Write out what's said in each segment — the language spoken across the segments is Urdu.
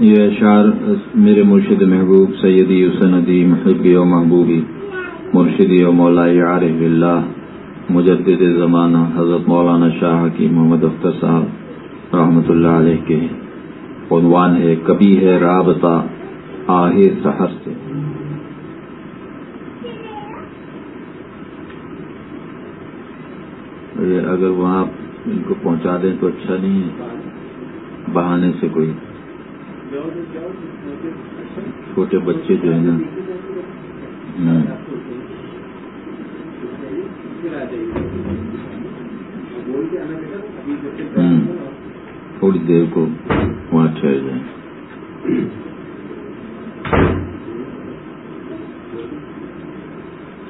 یہ اشعار میرے مرشد محبوب سیدی حسن ادی محبی و محبوبی، مرشدی و مولا عارف اللہ مجدد زمانہ، حضرت مولانا شاہ کی محمد اختر صاحب رحمۃ اللہ علیہ کے عنوان ہے، کبھی ہے رابطہ آہ سحر سے اگر وہاں ان کو پہنچا دیں تو اچھا نہیں ہے، بہانے سے کوئی۔ چھوٹے بچے جو ہیں نا۔ ہاں۔ ہاں۔ تھوڑی دیر کو وہاں ٹھہر جائیں۔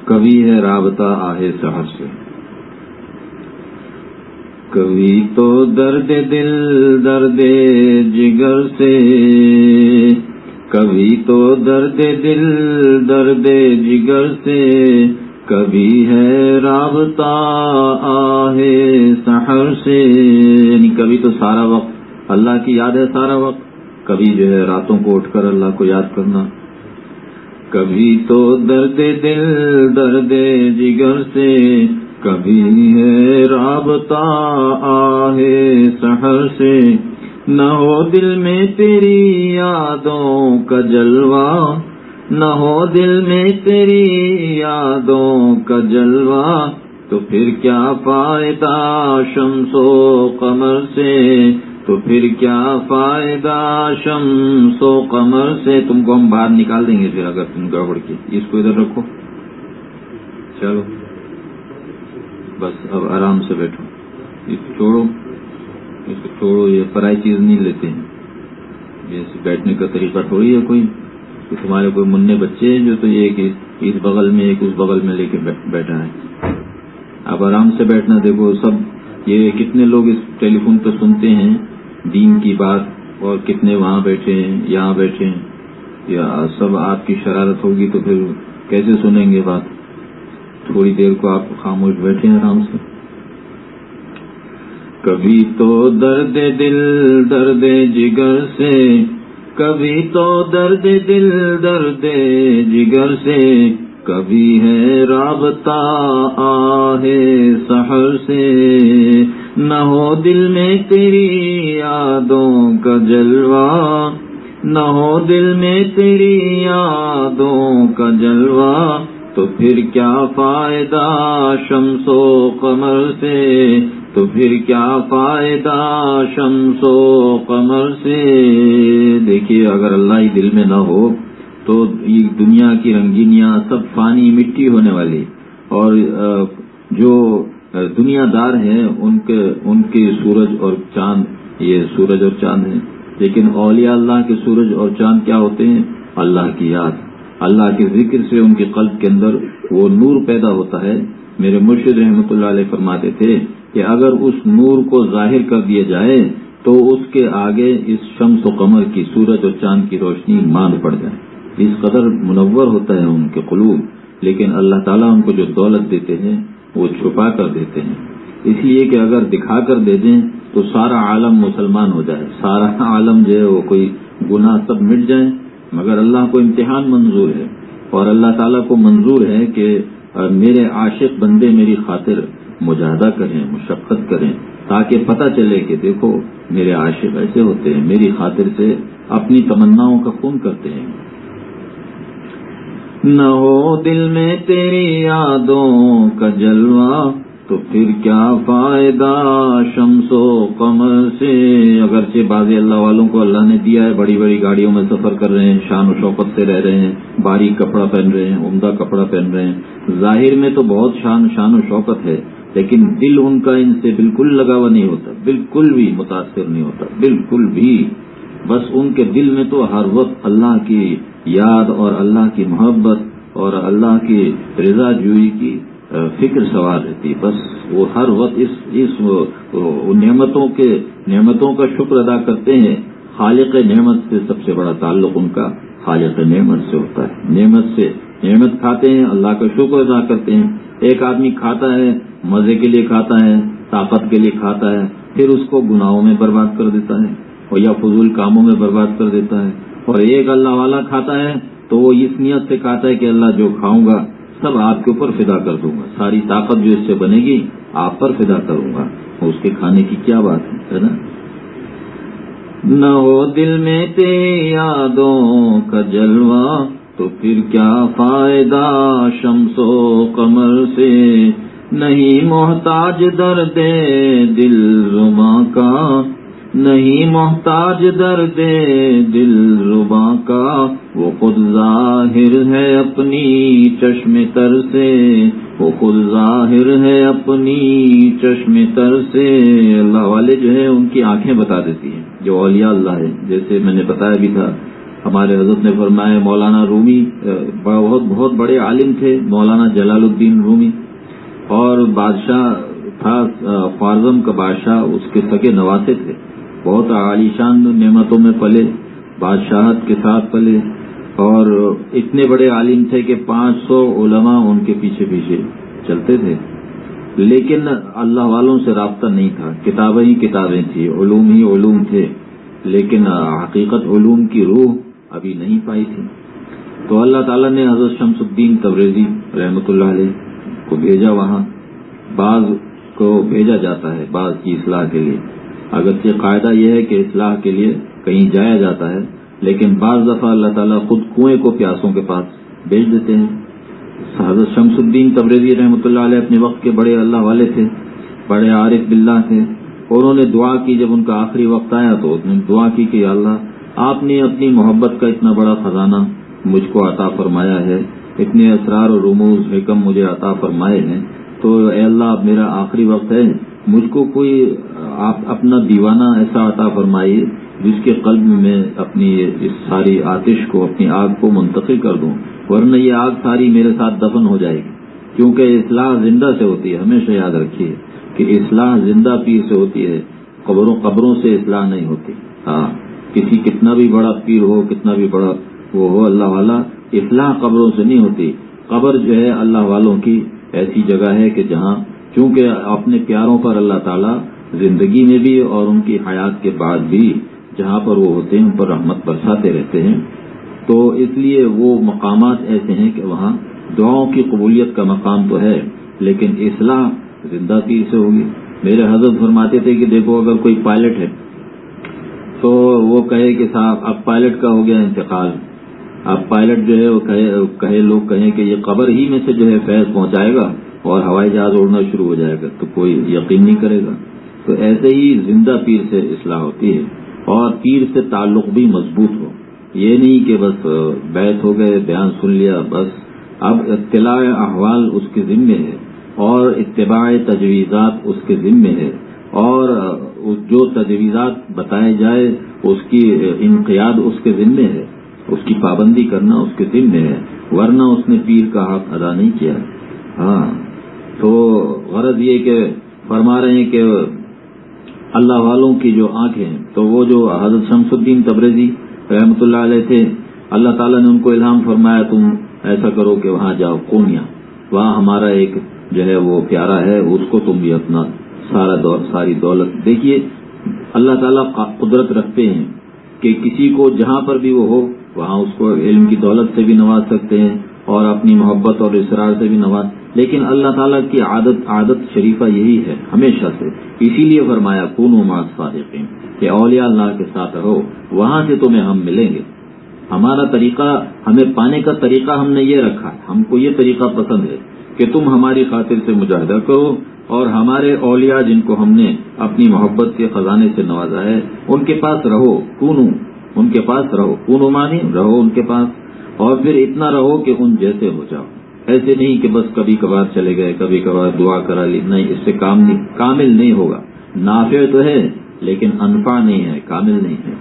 کبھی ہے رابطہ آہے شہر سے۔ کبھی تو درد دل، درد جگر سے۔ کبھی تو درد دل، درد جگر سے۔ کبھی ہے رابطہ آہے سحر سے۔ یعنی کبھی تو سارا وقت اللہ کی یاد ہے سارا وقت۔ کبھی جو ہے راتوں کو اٹھ کر اللہ کو یاد کرنا۔ کبھی تو درد دل، درد جگر سے۔ کبھی ہے رابطہ آہے سحر سے۔ نہ ہو دل میں تیری یادوں کا جلوہ، نہ ہو دل میں تیری یادوں کا جلوہ۔ تو پھر کیا فائدہ شمس و قمر سے؟ تو پھر کیا فائدہ شمس و قمر سے؟ تم کو ہم باہر نکال دیں گے پھر اگر تم گڑبڑ کی۔ اس کو ادھر رکھو۔ چلو۔ بس اب آرام سے بیٹھو۔ اس کو چھوڑو۔ اس کو چھوڑو، یہ پرائی چیز نہیں لیتے ہیں۔ یہ بیٹھنے کا طریقہ تھوڑی ہے کوئی۔ کہ تمہارے کوئی منع بچے ہیں جو تو یہ کہ اس بغل میں ایک اس بغل میں لے کے بیٹھا ہے۔ اب آرام سے بیٹھنا دیکھو، سب یہ کتنے لوگ اس ٹیلی فون پہ سنتے ہیں دین کی بات اور کتنے وہاں بیٹھے ہیں، یہاں بیٹھے ہیں۔ یا سب آپ کی شرارت ہوگی تو پھر کیسے سنیں گے بات؟ تھوڑی دیر کو آپ خاموش بیٹھے ہیں آرام سے۔ کبھی تو درد دل، درد جگر سے۔ کبھی تو درد دل، درد جگر سے۔ کبھی ہے رابطہ آہے سحر سے۔ نہ ہو دل میں تیری یادوں کا جلوہ۔ نہ ہو دل میں تیری یادوں کا جلوہ۔ تو پھر کیا فائدہ شمس و قمر سے؟ تو پھر کیا فائدہ شمس و قمر سے؟ دیکھیے، اگر اللہ ہی دل میں نہ ہو تو یہ دنیا کی رنگینیاں سب فانی مٹی ہونے والی۔ اور جو دنیا دار ہیں، ان کے ان کے سورج اور چاند، یہ سورج اور چاند ہیں۔ لیکن اولیاء اللہ کے سورج اور چاند کیا ہوتے ہیں؟ اللہ کی یاد۔ اللہ کے ذکر سے ان کے قلب کے اندر وہ نور پیدا ہوتا ہے۔ میرے مرشد رحمۃ اللہ علیہ فرماتے تھے کہ اگر اس نور کو ظاہر کر دیا جائے تو اس کے آگے اس شمس و قمر کی سورج اور چاند کی روشنی مان پڑ جائے۔ اس قدر منور ہوتا ہے ان کے قلوب، لیکن اللہ تعالیٰ ان کو جو دولت دیتے ہیں، وہ چھپا کر دیتے ہیں۔ اس لیے کہ اگر دکھا کر دے دیں تو سارا عالم مسلمان ہو جائے۔ سارا عالم جو ہے وہ کوئی گناہ سب مٹ جائے مگر اللہ کو امتحان منظور ہے اور اللہ تعالیٰ کو منظور ہے کہ میرے عاشق بندے میری خاطر مجاہدہ کریں، مشقت کریں، تاکہ پتہ چلے کہ دیکھو، میرے عاشق ایسے ہوتے ہیں، میری خاطر سے اپنی تمناؤں کا خون کرتے ہیں۔ نہ ہو دل میں تیری یادوں کا جلوہ تو پھر کیا فائدہ شمس و قمر سے؟ اگرچہ بعض اللہ والوں کو اللہ نے دیا ہے، بڑی بڑی گاڑیوں میں سفر کر رہے ہیں، شان و شوقت سے رہ رہے ہیں باریک کپڑا پہن رہے ہیں، عمدہ کپڑا پہن رہے ہیں۔ ظاہر میں تو بہت شان شان و شوقت ہے، لیکن دل ان کا ان سے بالکل لگاوا نہیں ہوتا، بالکل بھی متاثر نہیں ہوتا، بالکل بھی۔ بس ان کے دل میں تو ہر وقت اللہ کی یاد اور اللہ کی محبت اور اللہ کی رضا جوئی کی فکر سوار رہتی بس وہ ہر وقت اس اس نعمتوں کے، نعمتوں کا شکر ادا کرتے ہیں۔ خالق نعمت سے سب سے بڑا تعلق ان کا خالق نعمت سے ہوتا ہے۔ نعمت سے نعمت کھاتے ہیں، اللہ کا شکر ادا کرتے ہیں۔ ایک آدمی کھاتا ہے، مزے کے لیے کھاتا ہے، طاقت کے لیے کھاتا ہے، پھر اس کو گناہوں میں برباد کر دیتا ہے اور یا فضول کاموں میں برباد کر دیتا ہے۔ اور ایک اللہ والا کھاتا ہے تو وہ اس نیت سے کھاتا ہے کہ اللہ جو کھاؤں گا سب آپ کے اوپر فدا کر دوں گا۔ ساری طاقت جو اس سے بنے گی، آپ پر فدا کروں گا۔ اس کے کھانے کی کیا بات ہے؟ نا؟ نہ ہو دل میں تے یادوں کا جلوہ، تو پھر کیا فائدہ شمس و کمر سے؟ نہیں محتاج درد دل رما کا نہیں محتاج درد دل ربا کا، وہ خود ظاہر ہے اپنی چشم تر سے۔ وہ خود ظاہر ہے اپنی چشم تر سے۔ اللہ والے جو ہے ان کی آنکھیں بتا دیتی ہیں، جو اولیاء اللہ ہے جیسے میں نے بتایا بھی تھا، ہمارے حضرت نے فرمایا، مولانا رومی بہت بہت بڑے عالم تھے، مولانا جلال الدین رومی۔ اور بادشاہ تھا فارزم کا بادشاہ، اس کے سگے نواسے تھے۔ بہت عالیشان نعمتوں میں پلے، بادشاہت کے ساتھ پلے، اور اتنے بڑے عالم تھے کہ پانچ سو علماء ان کے پیچھے پیچھے چلتے تھے۔ لیکن اللہ والوں سے رابطہ نہیں تھا۔ کتابیں ہی کتابیں تھیں، علوم ہی علوم تھے، لیکن حقیقت علوم کی روح ابھی نہیں پائی تھی۔ تو اللہ تعالیٰ نے حضرت شمس الدین تبریزی رحمۃ اللہ علیہ کو بھیجا وہاں۔ بعض کو بھیجا جاتا ہے، بعض کی اصلاح کے لیے۔ اگرچہ قاعدہ یہ ہے کہ اصلاح کے لیے کہیں جایا جاتا ہے، لیکن بعض دفعہ اللہ تعالیٰ خود کنویں کو پیاسوں کے پاس بھیج دیتے ہیں۔ حضرت شمس الدین تبریزی رحمۃ اللہ علیہ اپنے وقت کے بڑے اللہ والے تھے، بڑے عارف بلّہ تھے انہوں نے دعا کی۔ جب ان کا آخری وقت آیا تو انہوں نے دعا کی کہ اللہ، آپ نے اپنی محبت کا اتنا بڑا خزانہ مجھ کو عطا فرمایا ہے، اتنے اسرار و رموز حکم مجھے عطا فرمائے ہیں۔ تو اے اللہ، اب میرا آخری وقت ہے۔ مجھ کو کوئی، آپ اپنا دیوانہ ایسا عطا فرمائیے جس کے قلب میں اپنی اس ساری آتش کو، اپنی آگ کو منتقل کر دوں، ورنہ یہ آگ ساری میرے ساتھ دفن ہو جائے گی۔ کیونکہ اصلاح زندہ سے ہوتی ہے، ہمیشہ یاد رکھیے کہ اصلاح زندہ پیر سے ہوتی ہے، قبروں قبروں سے اصلاح نہیں ہوتی۔ ہاں کسی کتنا بھی بڑا پیر ہو، کتنا بھی بڑا وہ ہو، اللہ والا، اصلاح قبروں سے نہیں ہوتی۔ قبر جو ہے اللہ والوں کی ایسی جگہ ہے کہ جہاں چونکہ اپنے پیاروں پر اللہ تعالیٰ زندگی میں بھی اور ان کی حیات کے بعد بھی جہاں پر وہ ہوتے ہیں، ان پر رحمت برساتے رہتے ہیں۔ تو اس لیے وہ مقامات ایسے ہیں کہ وہاں دعاؤں کی قبولیت کا مقام تو ہے، لیکن اصلاح زندہ پیر سے ہوگی۔ میرے حضرت فرماتے تھے کہ دیکھو، اگر کوئی پائلٹ ہے، تو وہ کہے کہ صاحب، اب پائلٹ کا ہو گیا انتقال۔ اب پائلٹ جو ہے، وہ کہے، لوگ کہیں کہ یہ قبر ہی میں سے جو ہے فیض پہنچائے گا۔ اور ہوائی جہاز اڑنا شروع ہو جائے گا تو کوئی یقین نہیں کرے گا۔ تو ایسے ہی زندہ پیر سے اصلاح ہوتی ہے اور پیر سے تعلق بھی مضبوط ہو۔ یہ نہیں کہ بس بیت ہو گئے، بیان سن لیا، بس۔ اب اطلاع احوال اس کے ذمے ہے اور اتباع تجویزات اس کے ذمے ہے اور جو تجویزات بتائے جائے، اس کی انقیاد اس کے ذمے ہے۔ اس کی پابندی کرنا اس کے ذمے ہے، ورنہ اس نے پیر کا حق ادا نہیں کیا۔ ہاں۔ تو غرض یہ کہ فرما رہے ہیں کہ اللہ والوں کی جو آنکھیں تو وہ جو حضرت شمس الدین تبریزی رحمۃ اللہ علیہ تھے، اللہ تعالیٰ نے ان کو الہام فرمایا، تم ایسا کرو کہ وہاں جاؤ کونیا وہاں ہمارا ایک جو ہے وہ پیارا ہے، اس کو تم بھی اپنا سارا دور ساری دولت۔ دیکھیے، اللہ تعالیٰ قدرت رکھتے ہیں کہ کسی کو جہاں پر بھی وہ ہو، وہاں اس کو علم کی دولت سے بھی نواز سکتے ہیں اور اپنی محبت اور اصرار سے بھی نواز لیکن اللہ تعالیٰ کی عادت عادت شریفہ یہی ہے، ہمیشہ سے۔ اسی لیے فرمایا کون و ماس صادقین کہ اولیاء اللہ کے ساتھ رہو، وہاں سے تمہیں ہم ملیں گے۔ ہمارا طریقہ، ہمیں پانے کا طریقہ ہم نے یہ رکھا ہے ہم کو یہ طریقہ پسند ہے کہ تم ہماری خاطر سے مجاہدہ کرو اور ہمارے اولیاء جن کو ہم نے اپنی محبت کے خزانے سے نوازا ہے، ان کے پاس رہو، کونو، ان کے پاس رہو، کونو مانی رہو ان کے پاس۔ اور پھر اتنا رہو کہ ان جیسے ہو جاؤ۔ ایسے نہیں کہ بس کبھی کبھار چلے گئے، کبھی کبھار دعا کرا لی، نہیں، اس سے کام نہیں، کامل نہیں ہوگا۔ نافع تو ہے، لیکن انفا نہیں ہے، کامل نہیں ہے۔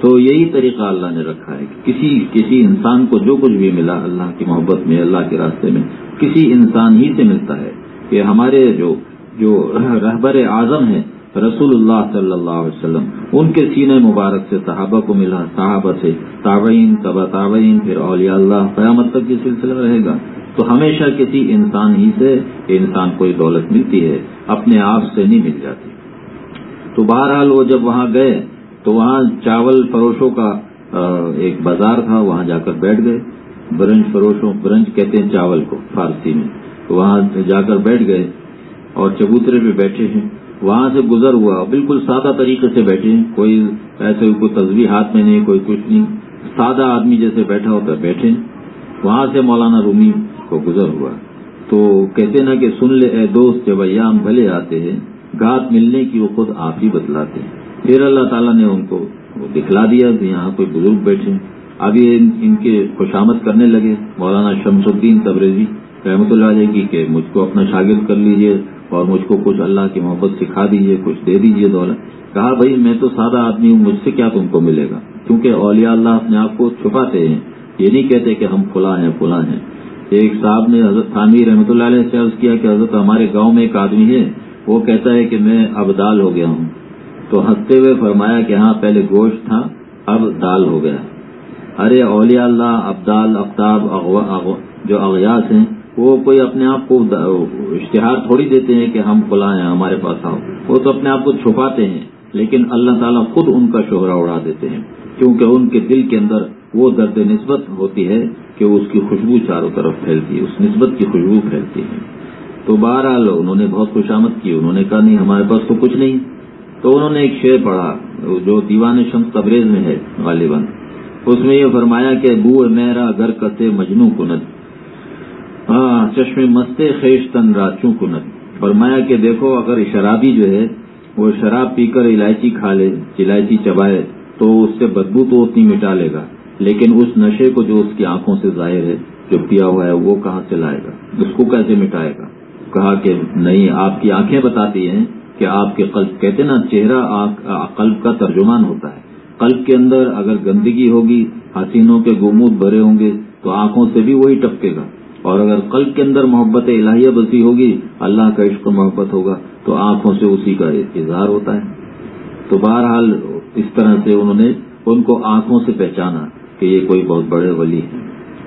تو یہی طریقہ اللہ نے رکھا ہے کہ کسی کسی انسان کو جو کچھ بھی ملا، اللہ کی محبت میں، اللہ کے راستے میں، کسی انسان ہی سے ملتا ہے کہ ہمارے جو جو رہبر اعظم ہیں رسول اللہ صلی اللہ علیہ وسلم، ان کے سینے مبارک سے صحابہ کو ملا، صحابہ سے تابعین، تبا تابعین، پھر اولیاء اللہ، قیامت تک یہ سلسلہ رہے گا۔ تو ہمیشہ کسی انسان ہی سے انسان کوئی دولت ملتی ہے، اپنے آپ سے نہیں مل جاتی۔ تو بہرحال وہ جب وہاں گئے، تو وہاں چاول فروشوں کا ایک بازار تھا، وہاں جا کر بیٹھ گئے۔ برنج فروشوں، برنج کہتے ہیں چاول کو، فارسی میں۔ تو وہاں جا کر بیٹھ گئے اور چبوترے پہ بیٹھے ہیں۔ وہاں سے گزر ہوا، بالکل سادہ طریقے سے بیٹھے ہیں۔ کوئی ایسے کوئی تصویر ہاتھ میں نہیں، کوئی کچھ نہیں۔ سادہ آدمی جیسے بیٹھا ہوتا بیٹھے وہاں سے مولانا رومی کو گزر ہوا۔ تو کہتے نا کہ سن لے اے دوست، جب ایام بھلے آتے ہیں، گات ملنے کی وہ خود آپ ہی بتلاتے ہیں۔ پھر اللہ تعالیٰ نے ان کو دکھلا دیا کہ یہاں کوئی بزرگ بیٹھے ابھی ان کے خوشامد کرنے لگے۔ مولانا شمس الدین تبریزی رحمۃ اللہ علیہ کی کہ مجھ کو اپنا شاگرد کر لیجیے اور مجھ کو کچھ اللہ کی محبت سکھا دیجیے کچھ دے دیجیے دولت۔ کہا، بھائی، میں تو سادہ آدمی ہوں، مجھ سے کیا تم کو ملے گا؟ کیونکہ اولیاء اللہ اپنے آپ کو چھپاتے ہیں۔ یہ نہیں کہتے کہ ہم کھلا ہیں کھلا ہیں۔ ایک صاحب نے حضرت خانی رحمۃ اللہ علیہ سے عرض کیا کہ حضرت ہمارے گاؤں میں ایک آدمی ہے، وہ کہتا ہے کہ میں اب دال ہو گیا ہوں۔ تو ہنستے ہوئے فرمایا کہ ہاں پہلے گوشت تھا، اب دال ہو گیا۔ ارے اولیاء اللہ ابدال افطاب جو اغیاس ہیں، وہ کوئی اپنے آپ کو اشتہار تھوڑی دیتے ہیں کہ ہم کھلا ہیں، ہمارے پاس آؤ۔ وہ تو اپنے آپ کو چھپاتے ہیں، لیکن اللہ تعالیٰ خود ان کا شہرا اڑا دیتے ہیں۔ کیونکہ ان کے دل کے اندر وہ درد نسبت ہوتی ہے کہ اس کی خوشبو چاروں طرف پھیلتی ہے، اس نسبت کی خوشبو پھیلتی ہے۔ تو بہرحال انہوں نے بہت خوشامد کی، انہوں نے کہا، نہیں، ہمارے پاس تو کچھ نہیں۔ تو انہوں نے ایک شعر پڑھا، جو دیوان شمس تبریز میں ہے، غالباً۔ اس میں یہ فرمایا کہ، بو میرا گھر کتے مجنو کنت ہاں چشمے مستے خیش تن راچوں کنت فرمایا کہ، دیکھو، اگر شرابی جو ہے، وہ شراب پی کر الائچی کھا لے، الائچی چبائے، تو اس سے بدبو تو اتنی مٹا لے گا۔ لیکن اس نشے کو جو اس کی آنکھوں سے ظاہر ہے، جو پیا ہوا ہے، وہ کہاں سے لائے گا؟ اس کو کیسے مٹائے گا؟ کہا کہ نہیں، آپ کی آنکھیں بتاتی ہیں کہ آپ کے قلب، کہتے نا، چہرہ قلب کا ترجمان ہوتا ہے۔ قلب کے اندر اگر گندگی ہوگی، حسینوں کے گمود بھرے ہوں گے، تو آنکھوں سے بھی وہی ٹپکے گا۔ اور اگر قلب کے اندر محبت الہیہ بسی ہوگی، اللہ کا عشق محبت ہوگا، تو آنکھوں سے اسی کا اظہار ہوتا ہے۔ تو بہرحال اس طرح سے انہوں نے ان کو آنکھوں سے پہچانا۔ کہ یہ کوئی بہت بڑے ولی ہے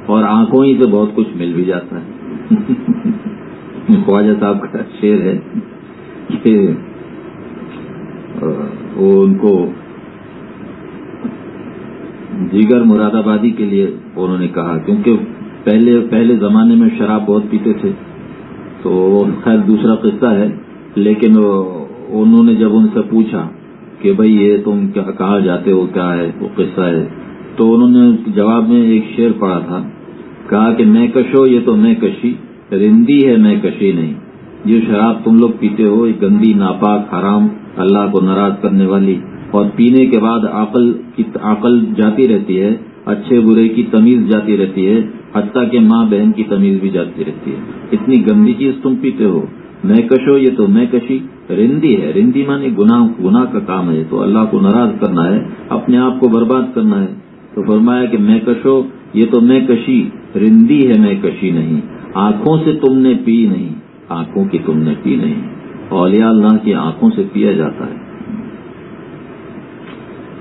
اور آنکھوں ہی سے بہت کچھ مل بھی جاتا ہے۔ خواجہ صاحب کا شعر ہے کہ وہ ان کو دیگر مراد آبادی کے لیے انہوں نے کہا، کیونکہ پہلے پہلے زمانے میں شراب بہت پیتے تھے، تو خیر دوسرا قصہ ہے۔ لیکن انہوں نے جب ان سے پوچھا کہ بھئی یہ تم کہاں جاتے ہو، کیا ہے، وہ قصہ ہے۔ تو انہوں نے جواب میں ایک شعر پڑھا تھا، کہا کہ میں کشو، یہ تو میں کشی، رندی ہے میں کشی نہیں۔ یہ شراب تم لوگ پیتے ہو، یہ گندی، ناپاک، حرام، اللہ کو ناراض کرنے والی۔ اور پینے کے بعد عقل کی عقل جاتی رہتی ہے، اچھے برے کی تمیز جاتی رہتی ہے، حتیٰ کہ ماں بہن کی تمیز بھی جاتی رہتی ہے۔ اتنی گندی چیز تم پیتے ہو۔ میں کشو، یہ تو میں کشی، رندی ہے۔ رندی مانی گناہ گناہ کا کام ہے تو اللہ کو ناراض کرنا ہے، اپنے آپ کو برباد کرنا ہے۔ تو فرمایا کہ میں کشو یہ تو میں کشی رندی ہے میں کشی نہیں، آنکھوں سے تم نے پی نہیں، آنکھوں کی تم نے پی نہیں، اولیاء اللہ کی آنکھوں سے پیا جاتا ہے۔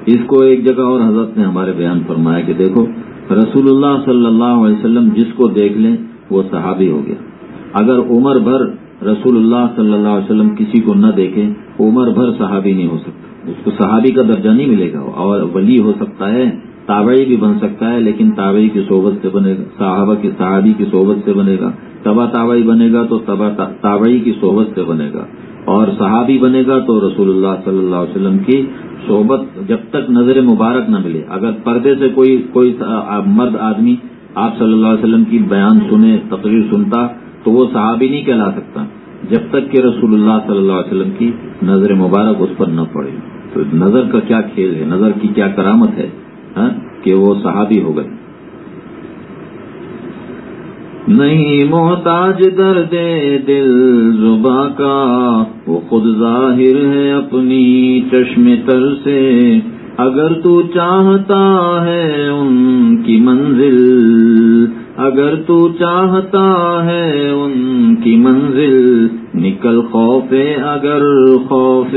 اس کو ایک جگہ اور حضرت نے ہمارے بیان فرمایا کہ دیکھو، رسول اللہ صلی اللہ علیہ وسلم جس کو دیکھ لیں، وہ صحابی ہو گیا۔ اگر عمر بھر رسول اللہ صلی اللہ علیہ وسلم کسی کو نہ دیکھے عمر بھر صحابی نہیں ہو سکتا۔ اس کو صحابی کا درجہ نہیں ملے گا، اور ولی ہو سکتا ہے تابعی بھی بن سکتا ہے، لیکن تابعی کی صحبت سے بنے گا، صحابہ کی، صحابی کی صحبت سے بنے گا۔ تبا تابعی بنے گا تو تبا تابعی کی صحبت سے بنے گا۔ اور صحابی بنے گا تو رسول اللہ صلی اللہ علیہ وسلم کی صحبت جب تک نظر مبارک نہ ملے۔ اگر پردے سے کوئی کوئی مرد آدمی آپ صلی اللہ علیہ وسلم کی بیان سنے، تقریر سنتا، تو وہ صحابی نہیں کہلا سکتا جب تک کہ رسول اللہ صلی اللہ علیہ وسلم کی نظر مبارک اس پر نہ پڑے۔ تو نظر کا کیا کھیل ہے؟ نظر کی کیا کرامت ہے؟ ہاں، کہ وہ صحابی ہو گئے۔ نہیں محتاج درد دل زبا کا، وہ خود ظاہر ہے اپنی چشم تر سے۔ اگر تو چاہتا ہے ان کی منزل، اگر تو چاہتا ہے ان کی منزل نکل خوف اگر خوف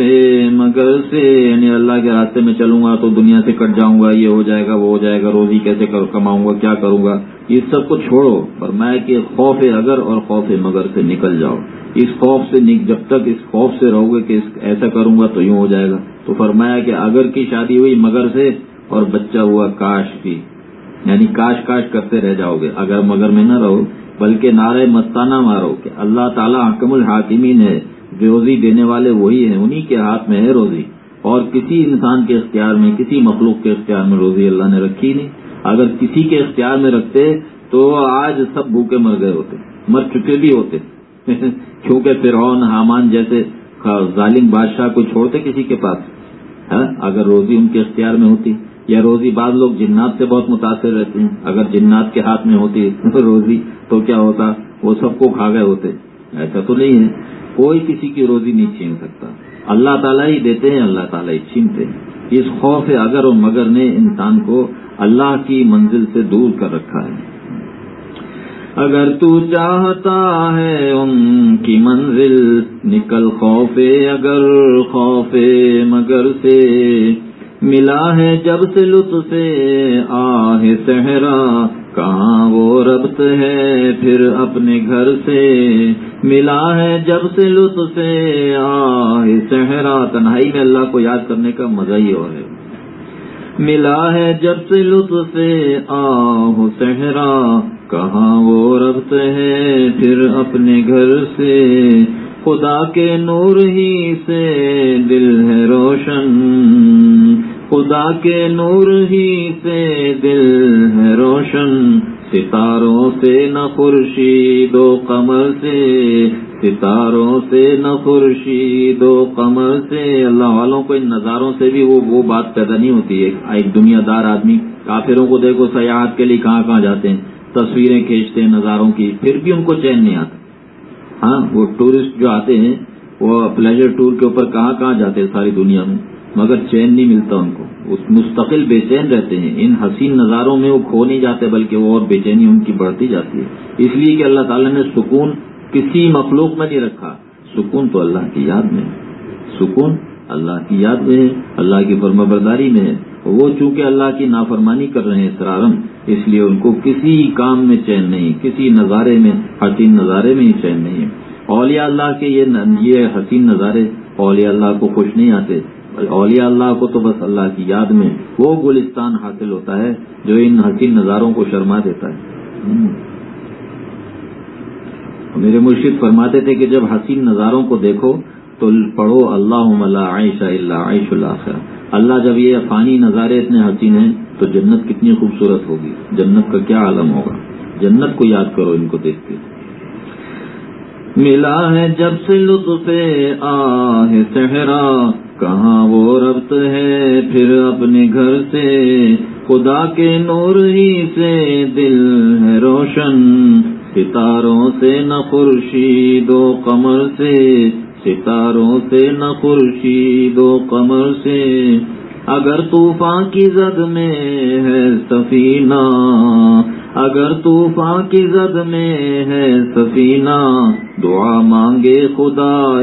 مگر سے یعنی اللہ کے راستے میں چلوں گا تو دنیا سے کٹ جاؤں گا، یہ ہو جائے گا، وہ ہو جائے گا، روزی کیسے کماؤں گا، کیا کروں گا؟ اس سب کو چھوڑو۔ پر میں کہ خوف اگر اور خوف مگر سے نکل جاؤ۔ اس خوف سے جب تک اس خوف سے رہو گے کہ ایسا کروں گا تو یوں ہو جائے گا۔ تو فرمایا کہ اگر کی شادی ہوئی مگر سے اور بچہ ہوا کاش کی یعنی کاش کاش کرتے رہ جاؤ گے۔ اگر مگر میں نہ رہو بلکہ نعرے مستانہ مارو کہ اللہ تعالیٰ حکم الحاکمین ہے روزی دینے والے وہی ہیں، انہی کے ہاتھ میں ہے روزی۔ اور کسی انسان کے اختیار میں، کسی مخلوق کے اختیار میں روزی اللہ نے رکھی نہیں۔ اگر کسی کے اختیار میں رکھتے تو آج سب بھوکے مر گئے ہوتے، مر چکے بھی ہوتے۔ کیونکہ فرعون، حامان جیسے ظالم بادشاہ کو چھوڑتے کسی کے پاس۔ ہاں، اگر روزی ان کے اختیار میں ہوتی، یا روزی بعض لوگ جنات سے بہت متاثر رہتے ہیں۔ اگر جنات کے ہاتھ میں ہوتی روزی تو کیا ہوتا؟ وہ سب کو کھا گئے ہوتے۔ ایسا تو نہیں ہے۔ کوئی کسی کی روزی نہیں چھین سکتا۔ اللہ تعالیٰ ہی دیتے ہیں، اللہ تعالیٰ ہی چھینتے ہیں۔ اس خوف اگر و مگر نے انسان کو اللہ کی منزل سے دور کر رکھا ہے۔ اگر تو چاہتا ہے ان کی منزل، نکل خوف اگر، خوف مگر سے۔ ملا ہے جب سے لطف سے، آہ صحرا کہاں وہ ربط ہے؟ پھر اپنے گھر سے ملا ہے جب سے لطف سے۔ آہ صحرا تنہائی میں اللہ کو یاد کرنے کا مزہ ہی اور ہے۔ ملا ہے جب سے لطف سے۔ آہ، صحرا، کہاں وہ ربط ہے؟ پھر اپنے گھر سے۔ خدا کے نور ہی سے دل ہے روشن۔ خدا کے نور ہی سے دل ہے روشن، ستاروں سے نہ خورشید و قمر سے، ستاروں سے نہ خورشید و قمر سے۔ اللہ والوں کو ان نظاروں سے بھی وہ وہ بات پیدا نہیں ہوتی ہے۔ ایک دنیا دار آدمی، کافروں کو دیکھو سیاحت کے لیے کہاں کہاں جاتے ہیں، تصویریں کھینچتے ہیں نظاروں کی، پھر بھی ان کو چین نہیں آتا۔ ہاں وہ ٹورسٹ جو آتے ہیں، وہ پلیجر ٹور کے اوپر کہاں کہاں جاتے ہیں ساری دنیا میں؟ مگر چین نہیں ملتا ان کو۔ اس مستقل بے چین رہتے ہیں۔ ان حسین نظاروں میں وہ کھو نہیں جاتے، بلکہ وہ اور بے چینی ان کی بڑھتی جاتی ہے۔ اس لیے کہ اللہ تعالیٰ نے سکون کسی مخلوق میں نہیں رکھا۔ سکون تو اللہ کی یاد میں سکون اللہ کی یاد میں ہے، اللہ کی فرما برداری میں ہے۔ وہ چونکہ اللہ کی نافرمانی کر رہے ہیں سرارم، اس لیے ان کو کسی کام میں چین نہیں، کسی نظارے میں، حسین نظارے میں ہی چین نہیں۔ ہے اولیاء اللہ کے یہ حسین نظارے، اولیاء اللہ کو خوش نہیں آتے۔ اولیاء اللہ کو تو بس اللہ کی یاد میں وہ گلستان حاصل ہوتا ہے جو ان حسین نظاروں کو شرما دیتا ہے۔ میرے مرشد فرماتے تھے کہ جب حسین نظاروں کو دیکھو تو پڑھو اللہ عائشہ اللہ عائش اللہ اللہ جب یہ فانی نظارے اتنے حسین ہیں تو جنت کتنی خوبصورت ہوگی۔ جنت کا کیا عالم ہوگا؟ جنت کو یاد کرو ان کو دیکھ کے۔ ملا ہے جب سے لطف آہ صحرا کہاں وہ ربط ہے؟ پھر اپنے گھر سے خدا کے نور ہی سے دل ہے روشن۔ ستاروں سے نہ خورشید و قمر سے، ستاروں سے نہ خورشید و قمر سے۔ اگر طوفان کی زد میں ہے سفینہ، اگر طوفان کی زد میں ہے سفینہ، دعا مانگے خدا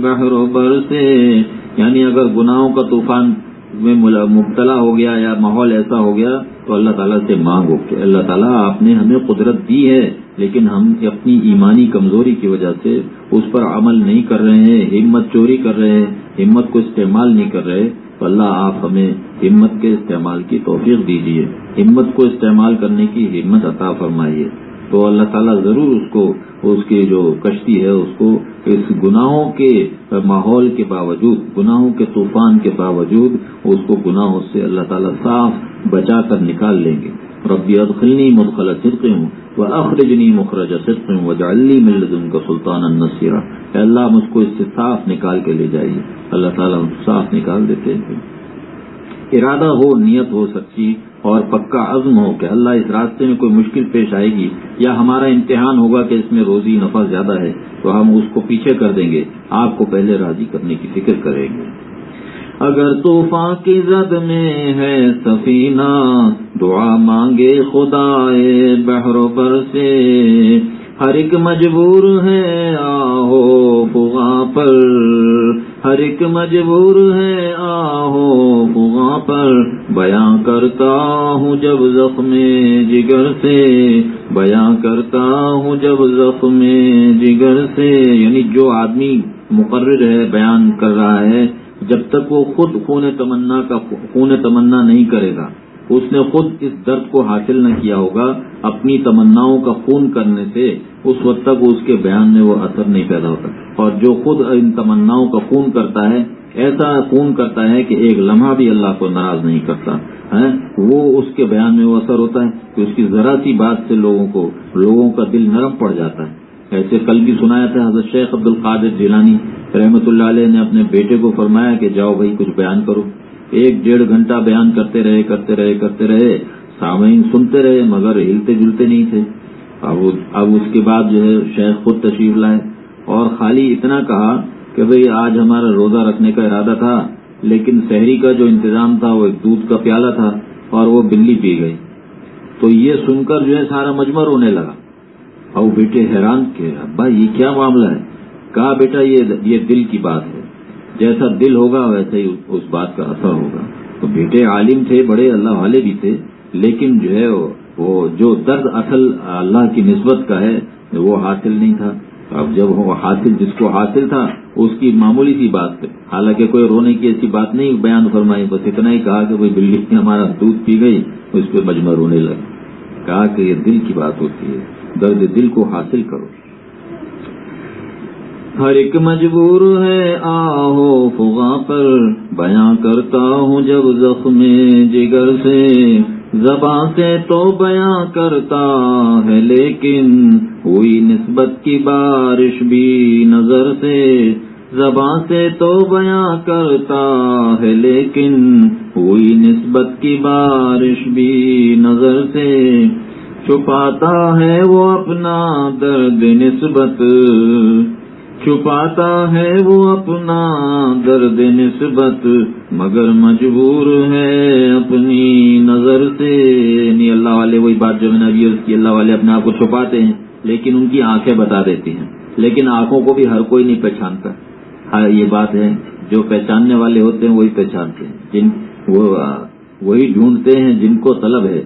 بحر بر سے۔ یعنی اگر گناہوں کا طوفان میں مبتلا ہو گیا یا ماحول ایسا ہو گیا تو اللہ تعالیٰ سے مانگو کہ اللہ تعالیٰ آپ نے ہمیں قدرت دی ہے، لیکن ہم اپنی ایمانی کمزوری کی وجہ سے اس پر عمل نہیں کر رہے ہیں، ہمت چوری کر رہے ہیں، ہمت کو استعمال نہیں کر رہے۔ تو اللہ آپ ہمیں ہمت کے استعمال کی توفیق دیجیے ہمت کو استعمال کرنے کی ہمت عطا فرمائیے۔ تو اللہ تعالیٰ ضرور اس کو، اس کی جو کشتی ہے، اس کو اس گناہوں کے ماحول کے باوجود، گناہوں کے طوفان کے باوجود اس کو گناہوں سے اللہ تعالیٰ صاف بچا کر نکال لیں گے۔ ربی ادخلنی مدخل صدق ہوں وہ اخرجنی مخرج صدق ہوں وہ جعلی ملزم کا سلطان النصیرہ اللہ، مجھ کو اس سے صاف نکال کے لے جائیے۔ اللہ تعالیٰ صاف نکال دیتے ہیں۔ ارادہ ہو، نیت ہو، سچی اور پکا عزم ہو کہ اللہ اس راستے میں کوئی مشکل پیش آئے گی یا ہمارا امتحان ہوگا کہ اس میں روزی نفع زیادہ ہے، تو ہم اس کو پیچھے کر دیں گے۔ آپ کو پہلے راضی کرنے کی فکر کریں گے۔ اگر طوفان کی زد میں ہے سفینہ، دعا مانگے خدا بہرو بر سے ہر ایک مجبور ہے آہو پر۔ ہر ایک مجبور ہے آہو فغاں پر بیاں کرتا ہوں جب زخم جگر سے، بیاں کرتا ہوں جب زخم جگر سے۔ یعنی جو آدمی مقرر ہے، بیان کر رہا ہے، جب تک وہ خود خون تمنا کا خون تمنا نہیں کرے گا۔ اس نے خود اس درد کو حاصل نہ کیا ہوگا اپنی تمناؤں کا خون کرنے سے۔ اس وقت تک اس کے بیان میں وہ اثر نہیں پیدا ہوتا۔ اور جو خود ان تمناؤں کا خون کرتا ہے، ایسا خون کرتا ہے کہ ایک لمحہ بھی اللہ کو ناراض نہیں کرتا۔ ہے وہ اس کے بیان میں وہ اثر ہوتا ہے کہ اس کی ذرا سی بات سے لوگوں کو، لوگوں کا دل نرم پڑ جاتا ہے۔ ایسے کل بھی سنایا تھا حضرت شیخ عبد القادر جیلانی رحمۃ اللہ علیہ نے اپنے بیٹے کو فرمایا کہ جاؤ بھائی کچھ بیان کرو۔ ایک ڈیڑھ گھنٹہ بیان کرتے رہے کرتے رہے کرتے رہے، سامعین سنتے رہے، مگر ہلتے جلتے نہیں تھے۔ اب اب اس کے بعد جو ہے شیخ خود تشریف لائے اور خالی اتنا کہا کہ بھئی آج ہمارا روزہ رکھنے کا ارادہ تھا، لیکن شہری کا جو انتظام تھا وہ ایک دودھ کا پیالہ تھا اور وہ بلی پی گئی۔ تو یہ سن کر جو ہے سارا مجمر ہونے لگا۔ اور بیٹے حیران کہ ابا یہ کیا معاملہ ہے؟ کہا بیٹا یہ دل کی بات ہے۔ جیسا دل ہوگا ویسا ہی اس بات کا اثر ہوگا۔ تو بیٹے عالم تھے، بڑے اللہ والے بھی تھے، لیکن جو ہے وہ جو درد اصل اللہ کی نسبت کا ہے، وہ حاصل نہیں تھا۔ اب جب وہ حاصل، جس کو حاصل تھا، اس کی معمولی سی بات تھی حالانکہ کوئی رونے کی ایسی بات نہیں بیان فرمائی، بس اتنا ہی کہا کہ کوئی بلی نے ہمارا دودھ پی گئی، اس پہ مجمع رونے لگے۔ کہا کہ یہ دل کی بات ہوتی ہے، درد دل کو حاصل کرو۔ ہر ایک مجبور ہے آہو فغا پر، بیاں کرتا ہوں جب زخم جگر سے۔ زباں سے تو بیاں کرتا ہے، لیکن ہوئی نسبت کی بارش بھی نظر سے۔ زباں سے تو بیاں کرتا ہے، لیکن ہوئی نسبت کی بارش بھی نظر سے۔ چھپاتا ہے وہ اپنا درد نسبت۔ چھپاتا ہے وہ اپنا درد نسبت۔ مگر مجبور ہے اپنی نظر سے۔ یعنی اللہ والے وہی بات جو میں نے ابھی کی، اللہ والے اپنے آپ کو چھپاتے ہیں، لیکن ان کی آنکھیں بتا دیتی ہیں۔ لیکن آنکھوں کو بھی ہر کوئی نہیں پہچانتا۔ ہاں یہ بات ہے، جو پہچاننے والے ہوتے ہیں وہی پہچانتے ہیں۔ جن، وہ، وہی ڈھونڈتے ہیں جن کو طلب ہے،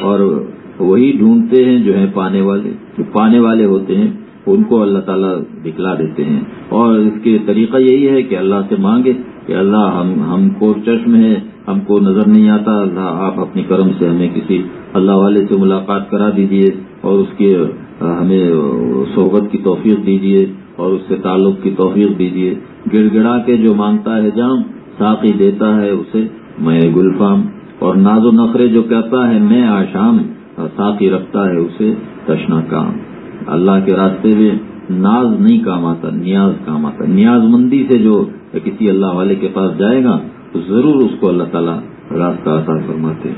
اور وہی ڈھونڈتے ہیں جو ہے پانے والے۔ جو پانے والے ہوتے ہیں، ان کو اللہ تعالیٰ دکھلا دیتے ہیں۔ اور اس کے طریقہ یہی ہے کہ اللہ سے مانگے۔ کہ اللہ ہم ہم کو چشم ہے، ہم کو نظر نہیں آتا، اللہ، آپ اپنی کرم سے ہمیں کسی اللہ والے سے ملاقات کرا دیجیے اور اس کے ہمیں صحبت کی توفیق دیجیے اور اس سے تعلق کی توفیق دیجیے گڑ گڑا کے جو مانگتا ہے جام، ساقی دیتا ہے اسے۔ میں گلفام اور ناز و نخرے جو کہتا ہے، میں آشام، ساقی رکھتا ہے اسے تشنا کام اللہ کے راستے میں ناز نہیں کام آتا، نیاز کام آتا۔ نیاز مندی سے جو کسی اللہ والے کے پاس جائے گا، تو ضرور اس کو اللہ تعالیٰ راستہ آتا فرماتے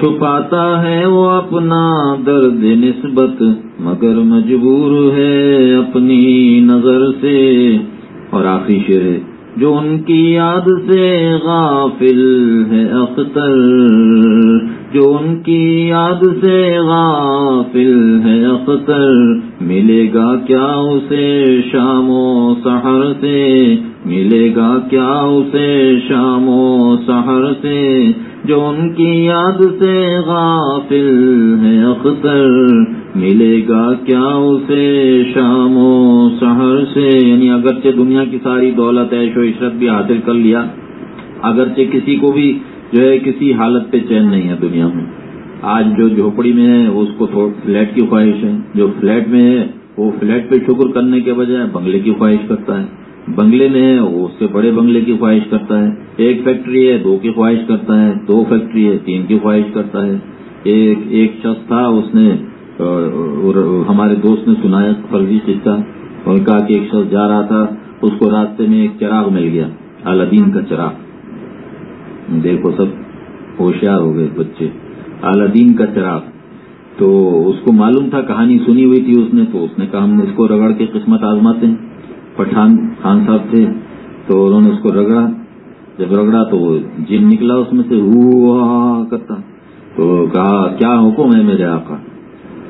چھپاتا ہے وہ اپنا درد نسبت، مگر مجبور ہے اپنی نظر سے۔ اور آخری شعر ہے، جو ان کی یاد سے غافل ہے اختر۔ جو ان کی یاد سے غافل ہے اختر، ملے گا کیا اسے شام و سحر سے؟ ملے گا کیا اسے شام و سحر سے؟ جو ان کی یاد سے غافل ہے اختر، ملے گا کیا اسے شام و سحر سے؟ یعنی اگرچہ دنیا کی ساری دولت عیش و عشرت بھی حاصل کر لیا، اگرچہ کسی کو بھی جو ہے کسی حالت پہ چین نہیں ہے دنیا میں۔ آج جو جھوپڑی میں ہے، اس کو فلیٹ کی خواہش ہے۔ جو فلیٹ میں ہے، وہ فلیٹ پہ شکر کرنے کے بجائے بنگلے کی خواہش کرتا ہے۔ بنگلے میں ہے، وہ اس سے بڑے بنگلے کی خواہش کرتا ہے۔ ایک فیکٹری ہے، دو کی خواہش کرتا ہے۔ دو فیکٹری ہے، تین کی خواہش کرتا ہے۔ ایک ایک شخص تھا، اس نے ہمارے دوست نے سنایا فرضی قصہ اور کہا کہ ایک شخص جا رہا تھا، اس کو راستے میں ایک چراغ مل گیا الدین کا چراغ۔ دیکھو سب ہوشیار ہو گئے بچے۔ الدین کا چراغ۔ تو اس کو معلوم تھا، کہانی سنی ہوئی تھی اس نے، تو اس نے کہا ہم اس کو رگڑ کے قسمت آزماتے ہیں۔ پٹھان خان صاحب تھے، تو انہوں نے اس کو رگڑا۔ جب رگڑا تو جن نکلا اس میں سے کرتا۔ تو کہا، کیا حکم ہے میرے آقا؟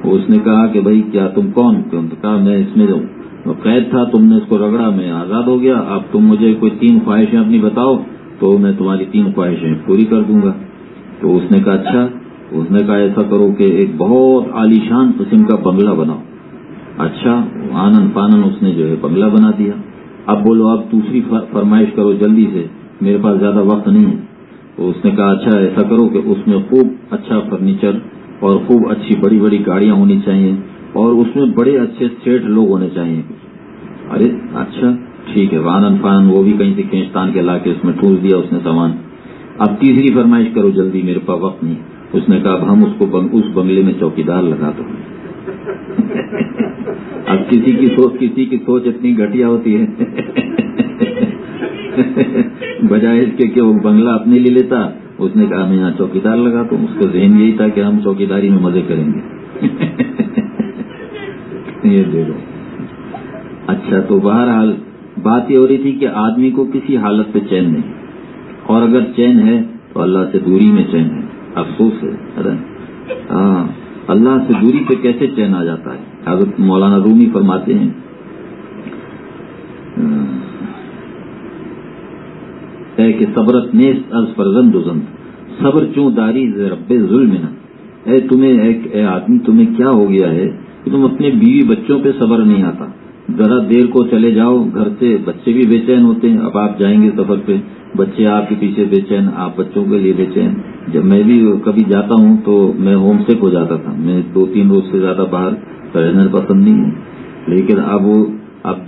اس نے کہا کہ بھائی، کیا تم کون؟ کہا، میں اس میں قید تھا، تم نے اس کو رگڑا، میں آزاد ہو گیا۔ اب تم مجھے کوئی تین خواہشیں اپنی بتاؤ۔ تو میں تمہاری تین خواہشیں پوری کر دوں گا۔ تو اس نے کہا اچھا اس نے کہا، ایسا کرو کہ ایک بہت عالیشان قسم کا بنگلہ بناؤ۔ اچھا آنند پانن اس نے جو ہے بنگلہ بنا دیا۔ اب بولو، اب دوسری فرمائش کرو جلدی سے، میرے پاس زیادہ وقت نہیں ہے۔ تو اس نے کہا اچھا ایسا کرو کہ اس میں خوب اچھا فرنیچر اور خوب اچھی بڑی بڑی گاڑیاں ہونی چاہیے اور اس میں بڑے اچھے سیٹ لوگ ہونے چاہیے۔ ارے اچھا ٹھیک ہے، وانن فان وہ بھی کہیں سے کھینچتان کے لا کے اس میں ٹھوس دیا اس نے سامان۔ اب تیسری فرمائش کرو جلدی، میرے پاس وقت نہیں۔ اس نے کہا، اب ہم اس کو اس بنگلے میں چوکی دار لگا دو۔ اب کسی کی سوچ، کسی کی سوچ اتنی گھٹیا ہوتی ہے۔ بجائے اس کے کہ وہ بنگلہ اپنے لیے لیتا، اس نے کہا میں یہاں چوکی دار لگا تو اس کا ذہن یہی تھا کہ ہم چوکی داری میں مزے کریں گے۔ یہ دے دو۔ اچھا تو بہرحال بات یہ ہو رہی تھی کہ آدمی کو کسی حالت پہ چین نہیں۔ اور اگر چین ہے تو اللہ سے دوری میں چین ہے۔ افسوس ہے ہاں اللہ سے دوری پہ کیسے چین آ جاتا ہے؟ حضرت مولانا رومی فرماتے ہیں۔ اے کہ صبرت نیس از فرزند و زند۔ صبر چوں داری رب ظلم اے تمہیں اے آدمی، تمہیں کیا ہو گیا ہے کہ تم اپنے بیوی بچوں پہ صبر نہیں آتا؟ ذرا دیر کو چلے جاؤ، گھر سے بچے بھی بے چین ہوتے ہیں۔ اب آپ جائیں گے سفر پہ۔ بچے آپ کے پیچھے بے چین، آپ بچوں کے لیے بے چین۔ جب میں بھی کبھی جاتا ہوں تو میں ہوم سیک ہو جاتا تھا۔ میں دو تین روز سے زیادہ باہر رہنا پسند نہیں ہوں۔ لیکن اب وہ اب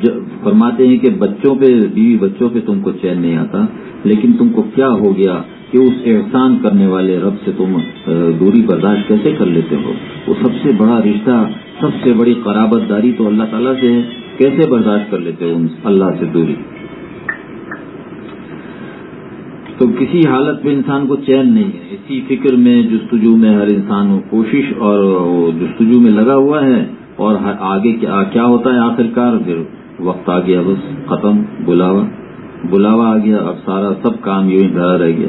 فرماتے ہیں کہ بچوں پہ، بیوی بچوں پہ تم کو چین نہیں آتا۔ لیکن تم کو کیا ہو گیا کہ اس احسان کرنے والے رب سے تم دوری برداشت کیسے کر لیتے ہو؟ وہ سب سے بڑا رشتہ، سب سے بڑی قرابت داری تو اللہ تعالیٰ سے ہے۔ کیسے برداشت کر لیتے ہو اللہ سے دوری؟ تو کسی حالت میں انسان کو چین نہیں ہے۔ اسی فکر میں جستجو میں ہر انسان کوشش اور جستجو میں لگا ہوا ہے اور آگے کیا ہوتا ہے آخر کار پھر وقت آ گیا، بس ختم، بلاوا۔ بلاوا آ گیا، اب سارا سب کام یوں ہی دھرا رہ گیا۔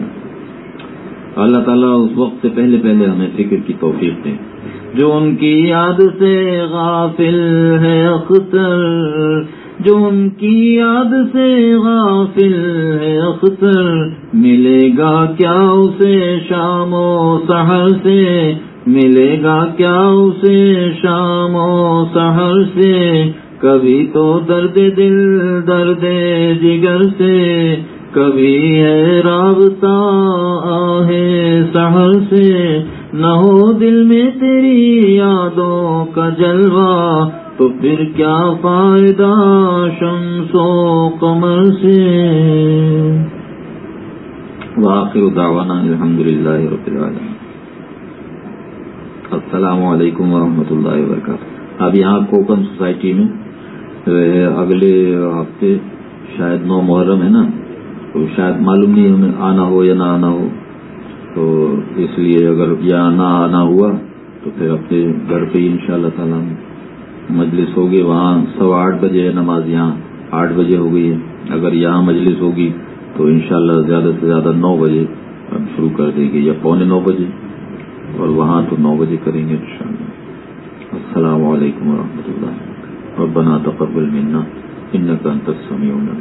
اللہ تعالیٰ اس وقت سے پہلے پہلے ہمیں فکر کی توفیق دیں جو ان کی یاد سے غافل ہے اختر، جو ان کی یاد سے غافل ہے اختر، ملے گا کیا اسے شام و سحر سے؟ ملے گا کیا اسے شام و سحر سے؟ کبھی تو درد دل، درد جگر سے، کبھی ہے رابطہ ہے سحر سے۔ نہ ہو دل میں تیری یادوں کا جلوہ، تو پھر کیا فائدہ شمس و کمر سے؟ واقع دعوانا الحمد للہ رب العالمین۔ السلام علیکم ورحمۃ اللہ وبرکاتہ۔ اب یہاں کوکن سوسائٹی میں اگلے ہفتے شاید نو محرم ہے نا، تو شاید معلوم نہیں ہمیں آنا ہو یا نہ آنا ہو۔ تو اس لیے اگر یہاں نہ آنا ہوا تو پھر اپنے گھر پہ ہی ان شاء اللہ تعالیٰ مجلس ہوگی۔ وہاں سوا آٹھ بجے ہے نماز یہاں، آٹھ بجے ہو گئی ہے۔ اگر یہاں مجلس ہوگی تو انشاءاللہ زیادہ سے زیادہ نو بجے ہم شروع کر دیں گے، یا پونے نو بجے، اور وہاں تو نو بجے کریں گے انشاءاللہ۔ السلام علیکم ورحمۃ اللہ اور بنا تقبل منا ان کا انتظامی ہونا